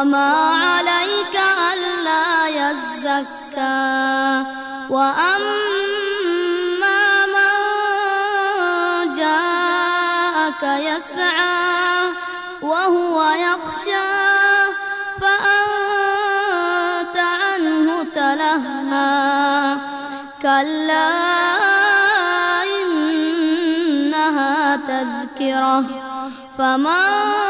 وما عليك ألا يزكى. وأما من جاءك يسعى وهو يخشى فأنت عنه تلهى كلا إنها تذكرة. فمن